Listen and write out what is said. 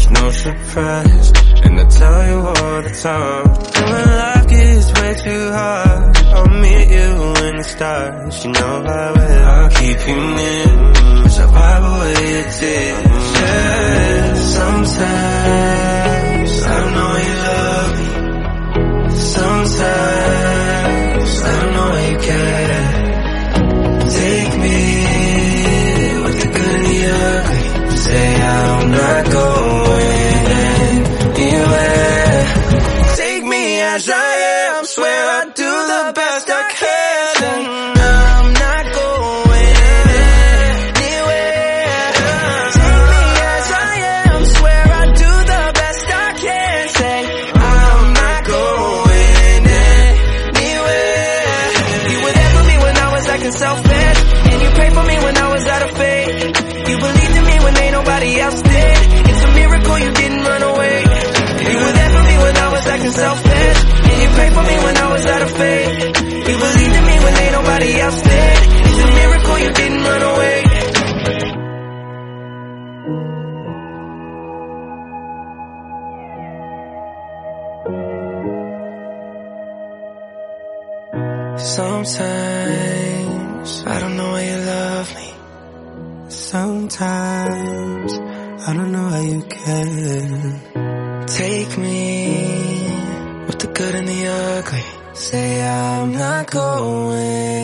It's no surprise, and I tell you all the time. When life gets way too hard, I'll meet you in the stars. You know I will. I'll keep you near, wipe away your tears. As I am. Swear I'll do the best I can. I'm not going anywhere. Take me as I am. Swear I'll do the best I can. Say I'm not going anywhere. You were there for me when I was acting selfish, and you prayed for me when I was out of faith. You believed in me when ain't nobody else prayed for me when I was out of faith. You believed in me when ain't nobody else did. It's a miracle you didn't run away. Sometimes I don't know why you love me. Sometimes I don't know how you care. Take me the good and the ugly. Say I'm not going